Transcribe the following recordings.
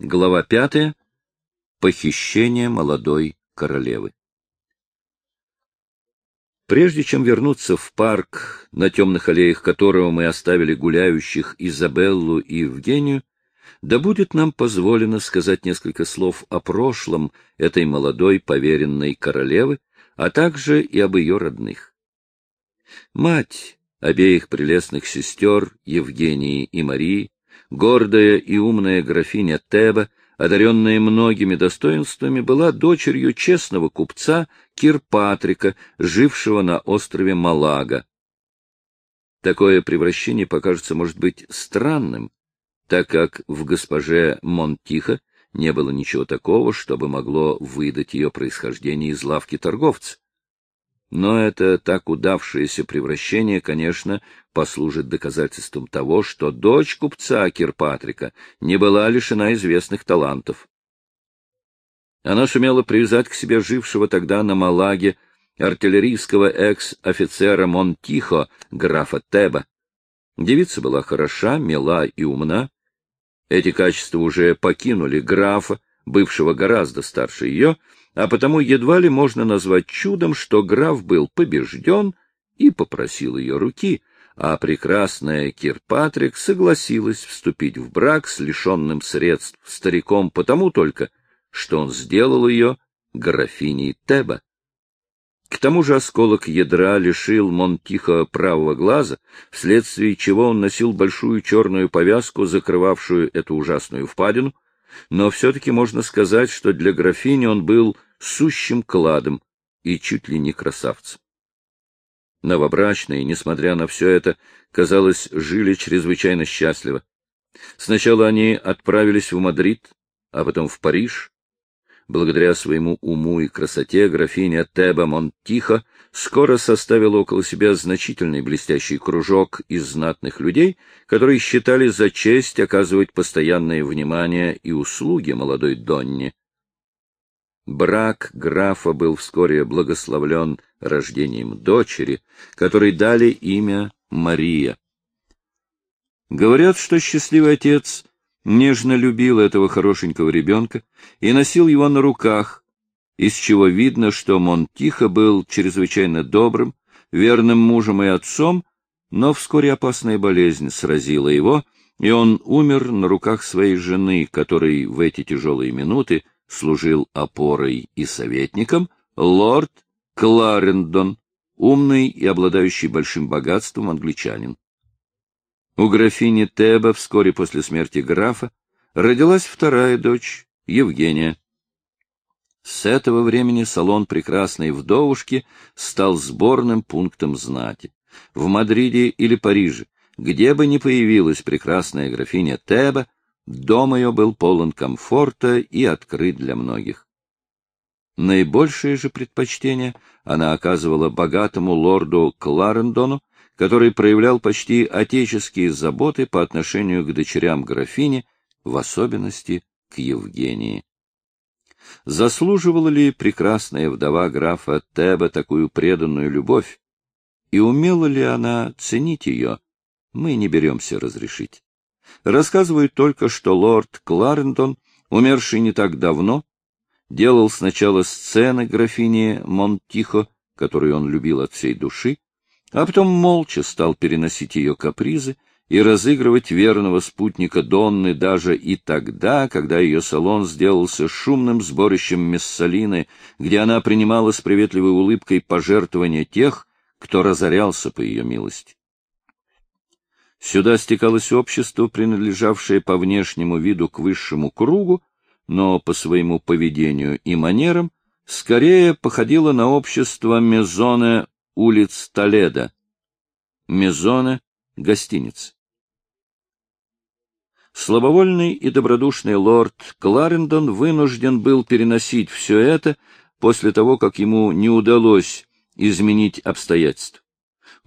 Глава пятая. Похищение молодой королевы. Прежде чем вернуться в парк, на темных аллеях которого мы оставили гуляющих Изабеллу и Евгению, да будет нам позволено сказать несколько слов о прошлом этой молодой поверенной королевы, а также и об ее родных. Мать обеих прелестных сестер Евгении и Марии, гордая и умная графиня Теба, одаренная многими достоинствами, была дочерью честного купца Кирпатрика, жившего на острове Малага. Такое превращение покажется, может быть, странным, так как в госпоже Монтихо не было ничего такого, чтобы могло выдать ее происхождение из лавки торговца. Но это так удавшееся превращение, конечно, послужит доказательством того, что дочь купца Кирпатрика не была лишена известных талантов. Она сумела привязать к себе жившего тогда на Малаге артиллерийского экс-офицера Монтихо, графа Теба. Девица была хороша, мила и умна. Эти качества уже покинули графа, бывшего гораздо старше ее, а потому едва ли можно назвать чудом, что граф был побежден и попросил ее руки, а прекрасная Кирпатрик согласилась вступить в брак с лишенным средств стариком потому только, что он сделал ее графиней Теба. К тому же осколок ядра лишил Монтихо правого глаза, вследствие чего он носил большую черную повязку, закрывавшую эту ужасную впадину, но все-таки можно сказать, что для графини он был сущим кладом и чуть ли не красавцем. Новобрачные, несмотря на все это, казалось, жили чрезвычайно счастливо. Сначала они отправились в Мадрид, а потом в Париж. Благодаря своему уму и красоте графиня Теба Монтихо скоро составила около себя значительный блестящий кружок из знатных людей, которые считали за честь оказывать постоянное внимание и услуги молодой Донне. Брак графа был вскоре благословлен рождением дочери, которой дали имя Мария. Говорят, что счастливый отец нежно любил этого хорошенького ребенка и носил его на руках, из чего видно, что Монтихо был чрезвычайно добрым, верным мужем и отцом, но вскоре опасная болезнь сразила его, и он умер на руках своей жены, которой в эти тяжелые минуты служил опорой и советником лорд Кларендон, умный и обладающий большим богатством англичанин. У графини Теба вскоре после смерти графа родилась вторая дочь, Евгения. С этого времени салон прекрасной вдовушки стал сборным пунктом знати. В Мадриде или Париже, где бы ни появилась прекрасная графиня Теба, Дом ее был полон комфорта и открыт для многих. Наибольшее же предпочтение она оказывала богатому лорду Кларендону, который проявлял почти отеческие заботы по отношению к дочерям графини, в особенности к Евгении. Заслуживала ли прекрасная вдова графа Теба такую преданную любовь, и умела ли она ценить ее, мы не беремся разрешить. Рассказывают только, что лорд Кларендон, умерший не так давно, делал сначала сцены графини Монтихо, которую он любил от всей души, а потом молча стал переносить ее капризы и разыгрывать верного спутника Донны даже и тогда, когда ее салон сделался шумным сборищем Мессалины, где она принимала с приветливой улыбкой пожертвования тех, кто разорялся по ее милости. Сюда стекалось общество, принадлежавшее по внешнему виду к высшему кругу, но по своему поведению и манерам скорее походило на общество Мезоне улиц Толедо. Мезоне — гостиница. Слабовольный и добродушный лорд Кларендон вынужден был переносить все это после того, как ему не удалось изменить обстоятельства.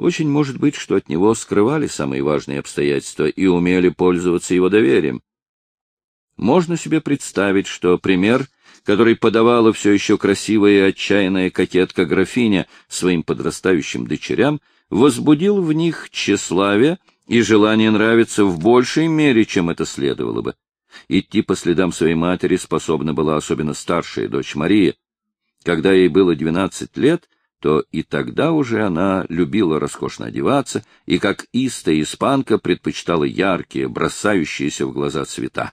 Очень может быть, что от него скрывали самые важные обстоятельства и умели пользоваться его доверием. Можно себе представить, что пример, который подавала все еще красивая и отчаянная кокетка-графиня своим подрастающим дочерям, возбудил в них тщеславие и желание нравиться в большей мере, чем это следовало бы. Идти по следам своей матери способна была особенно старшая дочь Мария. Когда ей было двенадцать лет, то и тогда уже она любила роскошно одеваться и, как истая испанка, предпочитала яркие, бросающиеся в глаза цвета.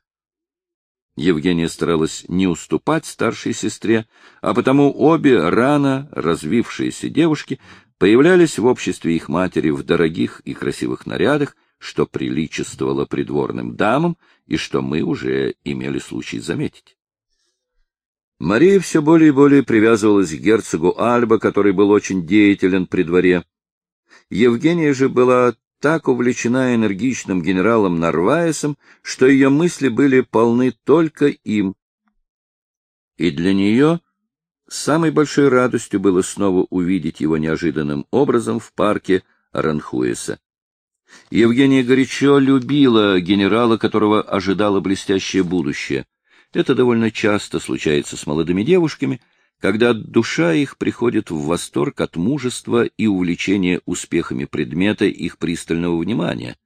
Евгения старалась не уступать старшей сестре, а потому обе рано развившиеся девушки появлялись в обществе их матери в дорогих и красивых нарядах, что приличествовало придворным дамам и что мы уже имели случай заметить. Мария все более и более привязывалась к герцогу Альба, который был очень деятелен при дворе. Евгения же была так увлечена энергичным генералом Нарваесом, что ее мысли были полны только им. И для нее самой большой радостью было снова увидеть его неожиданным образом в парке Аранхуэса. Евгения горячо любила генерала, которого ожидало блестящее будущее. Это довольно часто случается с молодыми девушками, когда душа их приходит в восторг от мужества и увлечения успехами предмета их пристального внимания.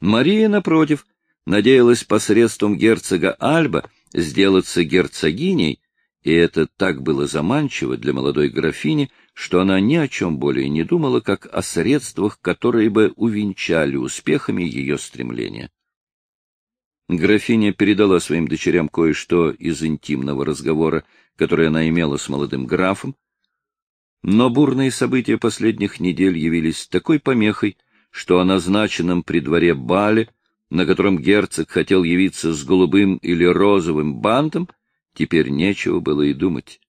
Мария, напротив, надеялась посредством герцога Альба сделаться герцогиней, и это так было заманчиво для молодой графини, что она ни о чем более не думала, как о средствах, которые бы увенчали успехами ее стремления. Графиня передала своим дочерям кое-что из интимного разговора, который она имела с молодым графом, но бурные события последних недель явились такой помехой, что о назначенном при дворе бале, на котором герцог хотел явиться с голубым или розовым бантом, теперь нечего было и думать.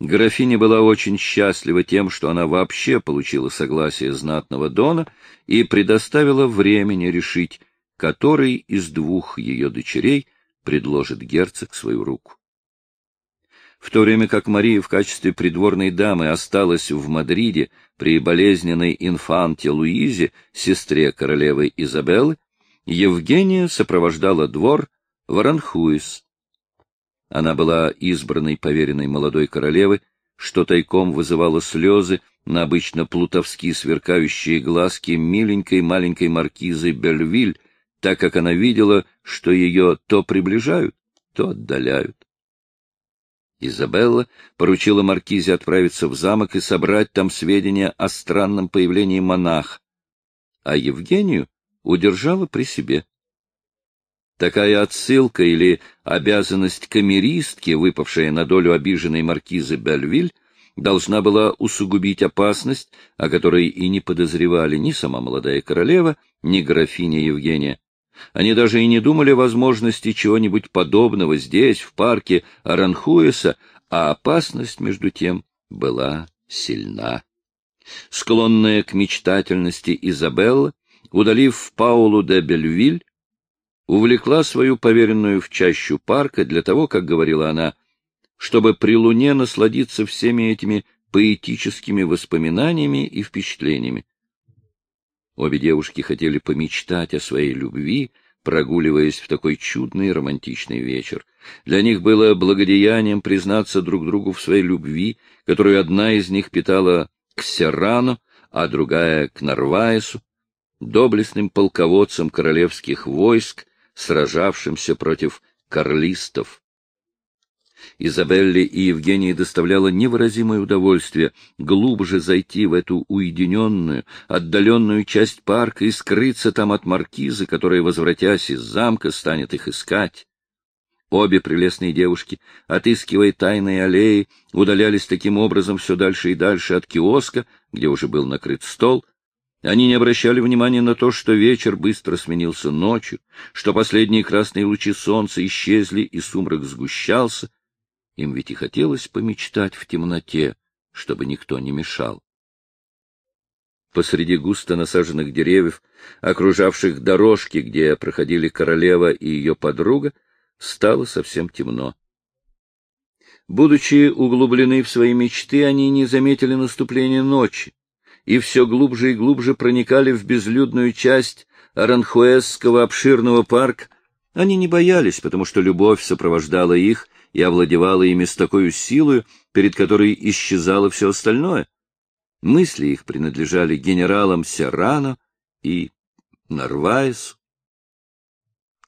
Графиня была очень счастлива тем, что она вообще получила согласие знатного дона и предоставила времени решить, который из двух ее дочерей предложит герцог свою руку. В то время как Мария в качестве придворной дамы осталась в Мадриде при болезненной инфанте Луизе, сестре королевы Изабеллы, Евгения сопровождала двор в Аранхуис, она была избранной поверенной молодой королевы, что тайком вызывало слезы на обычно плутовски сверкающие глазки миленькой маленькой маркизы Бельвиль, так как она видела, что ее то приближают, то отдаляют. Изабелла поручила маркизе отправиться в замок и собрать там сведения о странном появлении монах, а Евгению удержала при себе. Такая отсылка или обязанность камеристки, выпавшая на долю обиженной маркизы Бельвиль, должна была усугубить опасность, о которой и не подозревали ни сама молодая королева, ни графиня Евгения. Они даже и не думали о возможности чего-нибудь подобного здесь, в парке Аранхуэса, а опасность, между тем, была сильна. Склонная к мечтательности Изабелла, удалив Паулу де Бельвиль, увлекла свою поверенную в чащу парка для того, как говорила она, чтобы при луне насладиться всеми этими поэтическими воспоминаниями и впечатлениями. Обе девушки хотели помечтать о своей любви, прогуливаясь в такой чудный романтичный вечер. Для них было благодеянием признаться друг другу в своей любви, которую одна из них питала к Серрану, а другая — к Нарваесу, доблестным полководцам королевских войск, сражавшимся против карлистов. Изабелле и Евгении доставляло невыразимое удовольствие глубже зайти в эту уединенную, отдаленную часть парка и скрыться там от маркизы, которая, возвратясь из замка, станет их искать. Обе прелестные девушки, отыскивая тайные аллеи, удалялись таким образом все дальше и дальше от киоска, где уже был накрыт стол, они не обращали внимания на то, что вечер быстро сменился ночью, что последние красные лучи солнца исчезли и сумрак сгущался. Им ведь и хотелось помечтать в темноте, чтобы никто не мешал. Посреди густо насаженных деревьев, окружавших дорожки, где проходили королева и ее подруга, стало совсем темно. Будучи углублены в свои мечты, они не заметили наступления ночи и все глубже и глубже проникали в безлюдную часть Аранхуэсского обширного парка, они не боялись, потому что любовь сопровождала их и овладевала ими с такой силой, перед которой исчезало все остальное. Мысли их принадлежали генералам Серрано и Нарваесу.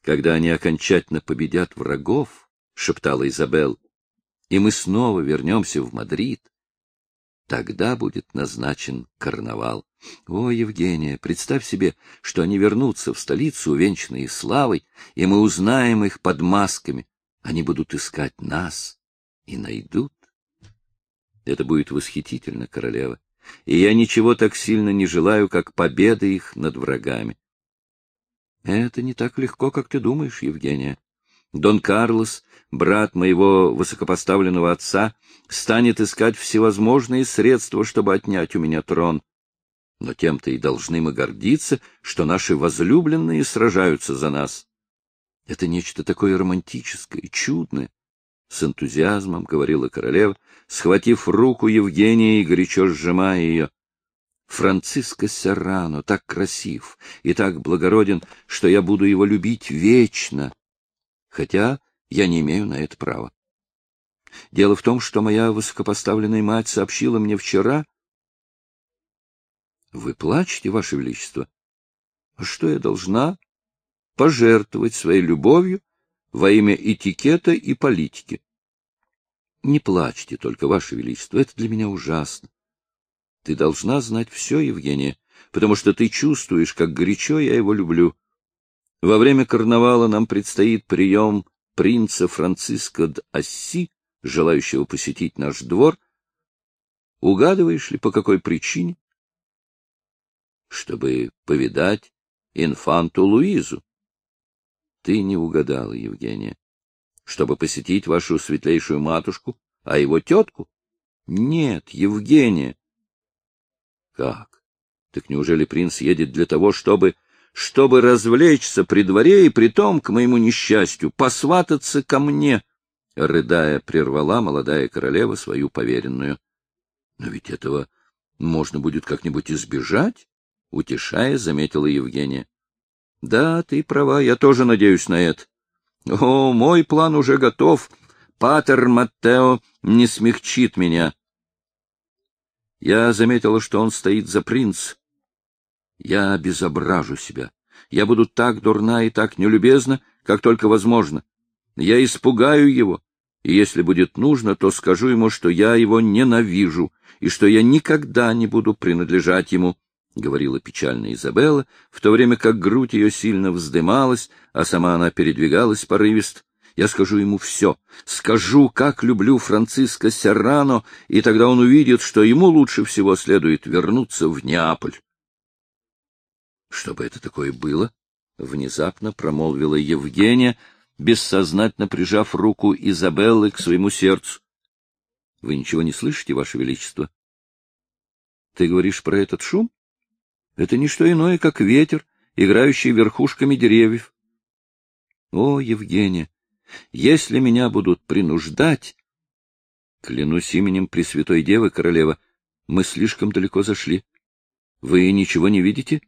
когда они окончательно победят врагов, — шептала Изабел, — и мы снова вернемся в Мадрид, тогда будет назначен карнавал. О, Евгения, представь себе, что они вернутся в столицу, увенчанные славой, и мы узнаем их под масками. Они будут искать нас и найдут. Это будет восхитительно, королева, и я ничего так сильно не желаю, как победы их над врагами. Это не так легко, как ты думаешь, Евгения. Дон Карлос, брат моего высокопоставленного отца, станет искать всевозможные средства, чтобы отнять у меня трон. Но тем-то и должны мы гордиться, что наши возлюбленные сражаются за нас. Это нечто такое романтическое, чудное. С энтузиазмом говорила королева, схватив руку Евгения и горячо сжимая ее. Франциско Серрано так красив и так благороден, что я буду его любить вечно, хотя я не имею на это права. Дело в том, что моя высокопоставленная мать сообщила мне вчера... — Вы плачете, Ваше Величество? А что я должна? Пожертвовать своей любовью во имя этикета и политики. Не плачьте только, Ваше Величество, это для меня ужасно. Ты должна знать все, Евгения, потому что ты чувствуешь, как горячо я его люблю. Во время карнавала нам предстоит прием принца Франциско д желающего посетить наш двор. Угадываешь ли, по какой причине? Чтобы повидать инфанту Луизу. Ты не угадала, Евгения. Чтобы посетить вашу светлейшую матушку, а его тетку? Нет, Евгения. Как? Так неужели принц едет для того, чтобы чтобы развлечься при дворе и притом, к моему несчастью, посвататься ко мне, — рыдая, прервала молодая королева свою поверенную. — Но ведь этого можно будет как-нибудь избежать, — утешая, заметила Евгения. — Да, ты права, я тоже надеюсь на это. О, мой план уже готов. Патер Маттео не смягчит меня. Я заметила, что он стоит за принц. Я обезображу себя. Я буду так дурна и так нелюбезна, как только возможно. Я испугаю его, и если будет нужно, то скажу ему, что я его ненавижу и что я никогда не буду принадлежать ему, — говорила печальная Изабелла, в то время как грудь ее сильно вздымалась, а сама она передвигалась порывист. Я скажу ему все. Скажу, как люблю Франциско Серрано, и тогда он увидит, что ему лучше всего следует вернуться в Неаполь. Что бы это такое было? Внезапно промолвила Евгения, бессознательно прижав руку Изабеллы к своему сердцу. — Вы ничего не слышите, Ваше Величество? — Ты говоришь про этот шум? Это не что иное, как ветер, играющий верхушками деревьев. О, Евгения, если меня будут принуждать... Клянусь именем Пресвятой Девы, королева, мы слишком далеко зашли. Вы ничего не видите?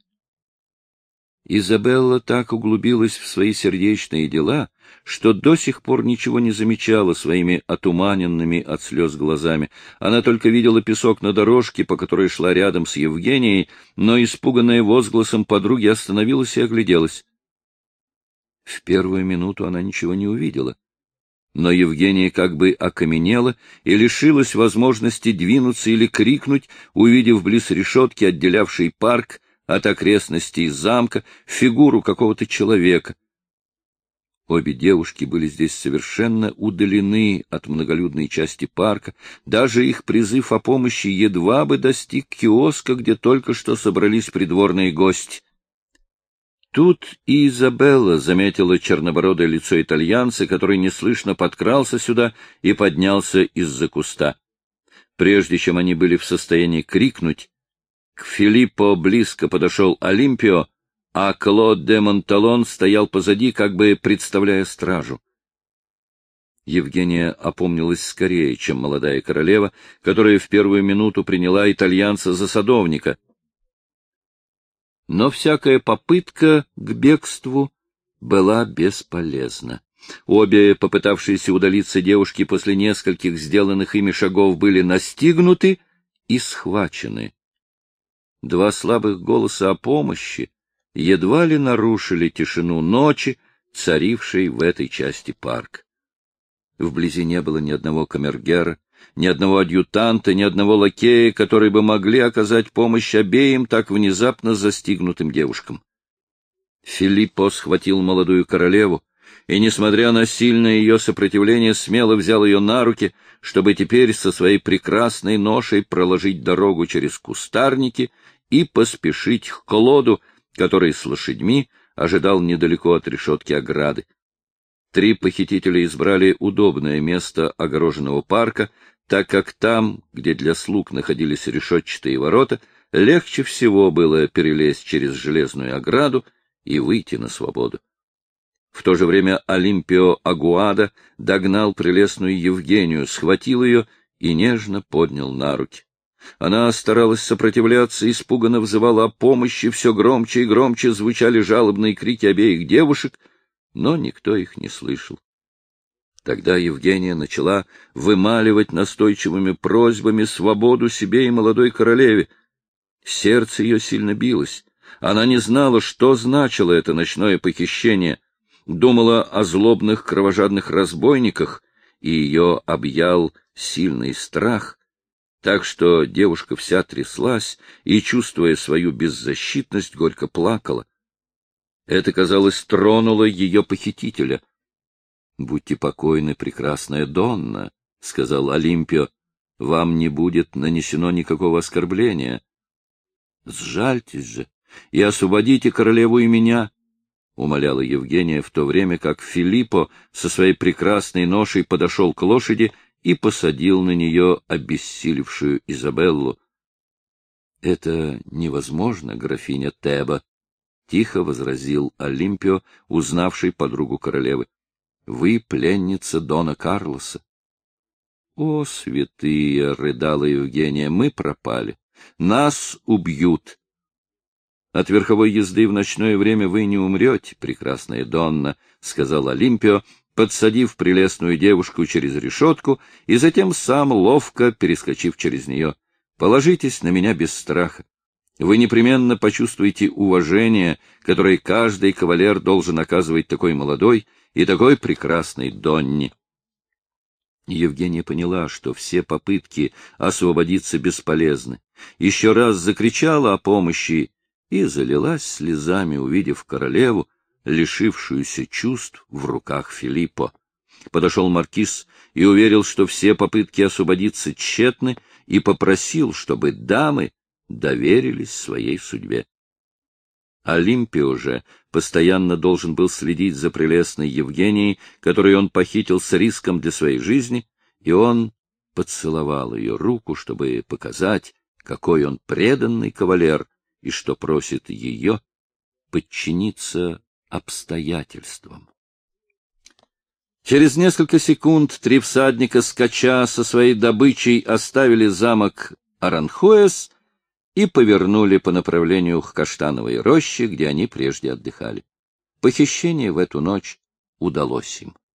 Изабелла так углубилась в свои сердечные дела, что до сих пор ничего не замечала своими отуманенными от слез глазами. Она только видела песок на дорожке, по которой шла рядом с Евгенией, но, испуганная возгласом подруги, остановилась и огляделась. В первую минуту она ничего не увидела. Но Евгения как бы окаменела и лишилась возможности двинуться или крикнуть, увидев близ решетки, отделявшей парк, от окрестностей замка, фигуру какого-то человека. Обе девушки были здесь совершенно удалены от многолюдной части парка, даже их призыв о помощи едва бы достиг киоска, где только что собрались придворные гости. Тут и Изабелла заметила чернобородое лицо итальянца, который неслышно подкрался сюда и поднялся из-за куста. Прежде чем они были в состоянии крикнуть, к Филиппо близко подошел Олимпио, а Клод де Монталон стоял позади, как бы представляя стражу. Евгения опомнилась скорее, чем молодая королева, которая в первую минуту приняла итальянца за садовника — но всякая попытка к бегству была бесполезна. Обе попытавшиеся удалиться девушки после нескольких сделанных ими шагов были настигнуты и схвачены. Два слабых голоса о помощи едва ли нарушили тишину ночи, царившей в этой части парк. Вблизи не было ни одного камергера, ни одного адъютанта, ни одного лакея, которые бы могли оказать помощь обеим так внезапно застигнутым девушкам. Филиппо схватил молодую королеву и, несмотря на сильное ее сопротивление, смело взял ее на руки, чтобы теперь со своей прекрасной ношей проложить дорогу через кустарники и поспешить к Клоду, который с лошадьми ожидал недалеко от решетки ограды. Три похитителя избрали удобное место огороженного парка, так как там, где для слуг находились решетчатые ворота, легче всего было перелезть через железную ограду и выйти на свободу. В то же время Олимпио Агуада догнал прелестную Евгению, схватил ее и нежно поднял на руки. Она старалась сопротивляться, испуганно взывала о помощи, все громче и громче звучали жалобные крики обеих девушек, но никто их не слышал. Тогда Евгения начала вымаливать настойчивыми просьбами свободу себе и молодой королеве. Сердце ее сильно билось. Она не знала, что значило это ночное похищение, думала о злобных кровожадных разбойниках, и ее объял сильный страх, так что девушка вся тряслась и, чувствуя свою беззащитность, горько плакала. Это, казалось, тронуло ее похитителя —— Будьте покойны, прекрасная Донна, — сказал Олимпио, — вам не будет нанесено никакого оскорбления. — Сжальтесь же и освободите королеву и меня, — умоляла Евгения, в то время как Филиппо со своей прекрасной ношей подошел к лошади и посадил на нее обессилевшую Изабеллу. — Это невозможно, графиня Теба, — тихо возразил Олимпио, узнавший подругу королевы. Вы пленница Дона Карлоса. — О, святые! — рыдала Евгения. — Мы пропали. Нас убьют. От верховой езды в ночное время вы не умрете, прекрасная Донна, — сказал Олимпио, подсадив прелестную девушку через решетку и затем сам ловко перескочив через нее. Положитесь на меня без страха. Вы непременно почувствуете уважение, которое каждый кавалер должен оказывать такой молодой и такой прекрасной Донни. Евгения поняла, что все попытки освободиться бесполезны. Еще раз закричала о помощи и залилась слезами, увидев королеву, лишившуюся чувств в руках Филиппо. Подошел маркиз и уверил, что все попытки освободиться тщетны, и попросил, чтобы дамы доверились своей судьбе. Олимпио же постоянно должен был следить за прелестной Евгенией, которую он похитил с риском для своей жизни, и он поцеловал ее руку, чтобы показать, какой он преданный кавалер и что просит ее подчиниться обстоятельствам. Через несколько секунд три всадника, скача со своей добычей, оставили замок Аранхуэс и повернули по направлению к Каштановой роще, где они прежде отдыхали. Похищение в эту ночь удалось им.